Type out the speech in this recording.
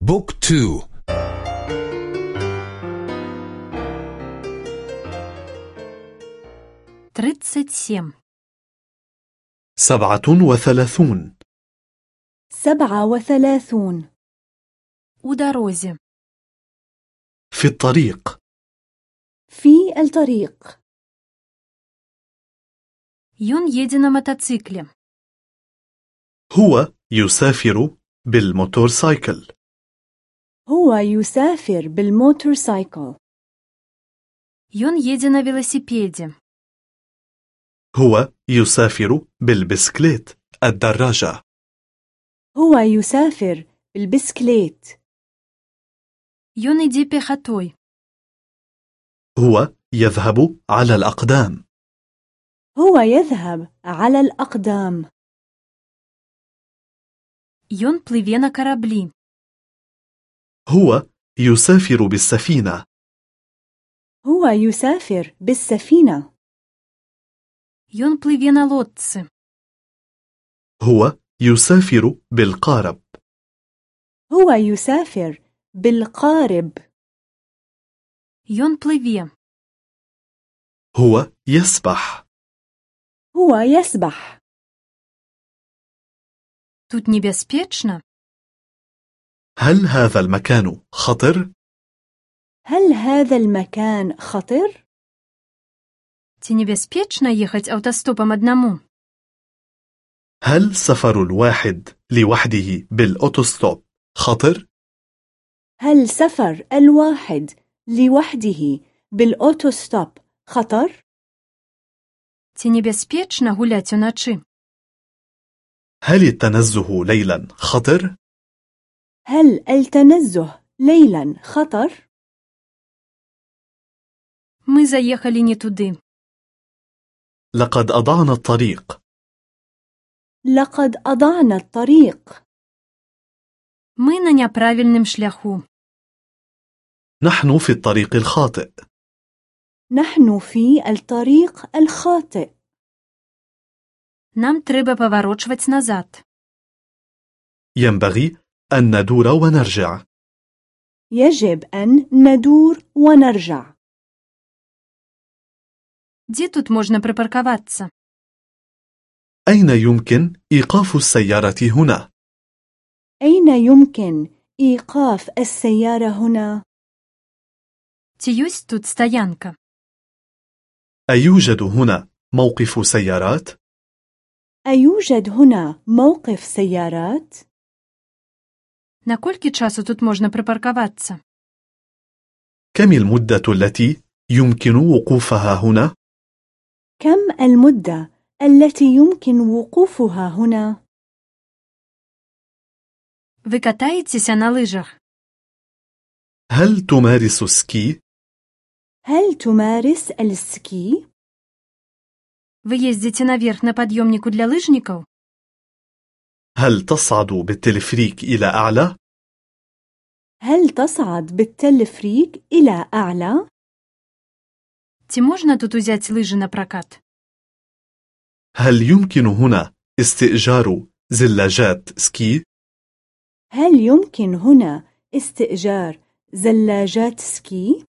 بوك تو тридцать семь سبعة وثلاثون سبعة وثلاثون у дорозе في الطريق في الطريق Ён едзе на мотоцикле. هو يسافر بالموتورسايكل هو يسافر بالموتورسايكل Ён едзе на велосипеде. هو يسافر بالبسكليت الدراجة هو يسافر بالبسكليت Ён ідзе пехатой. هو يذهب على الأقدام هو يذهب على الأقدام Ён плыве на караблі. هو يسافر بالسفينة هو يسافر بالسفينة Ён плыве на лодцы. هو يسافر بالقارب هو يسافر بالقارب Ён плыве. هو يسبح هو يسبح Тут небяспечна. هل هذا المكان خطر؟ هل هذا المكان خطر؟ Ці небяспечна ехаць аўтастопам аднаму? هل سفر الواحد لوحده بالأوتوستوب خطر؟ هل سفر الواحد لوحده بالأوتوستوب خطر؟ Ці небяспечна гуляць уначы? هل التنزه ليلا خطر؟ هل التنزه ليلا خطر؟ Мы заехалі не туды. لقد أضعنا الطريق لقد أضعنا الطريق Мы на няправільным шляху. نحن في الطريق الخاطئ نحن في الطريق الخاطئ Нам трэба паварочваць назад. ينبغي أن ندور ونرجع يجب أن ندور ونرجع Дзе тут можна прыпаркавацца? أين يمكن إيقاف السيارة هنا؟ أين يمكن إيقاف السيارة هنا؟ Ці ёсць тут стаянка? أيوجد هنا موقف سيارات؟ أيوجد هنا موقف سيارات؟ На колькі часу тут можна прыпаркавацца? كم المدة التي يمكن وقوفها هنا؟ كم المدة التي يمكن وقوفها هنا؟ Вы катаецеся на лыжах? هل تمارس سكي؟ هل تمارس السكي؟ Вы ездзіце наверх на пад'ёмніку для лыжнікаў? هل تصعد بالتلفريك إلى أعلى؟ هل تصعد بالتلفريك إلى أعلى؟ Ці можна тут узяць лыжы на пракат? هل يمكن هنا استئجار زلاجات سكي؟ هل يمكن هنا استئجار زلاجات سكي؟